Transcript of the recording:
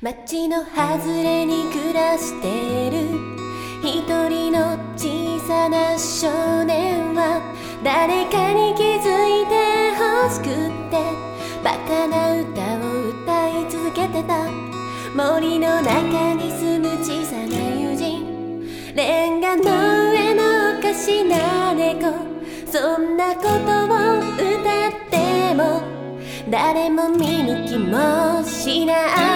街の外れに暮らしてる。一人の小さな少年は誰かに気づいて欲しくってバカな歌を歌い続けてた。森の中に住む小さな友人。レンガの上のおかしな猫。そんなことを歌っても誰も見向きもしない。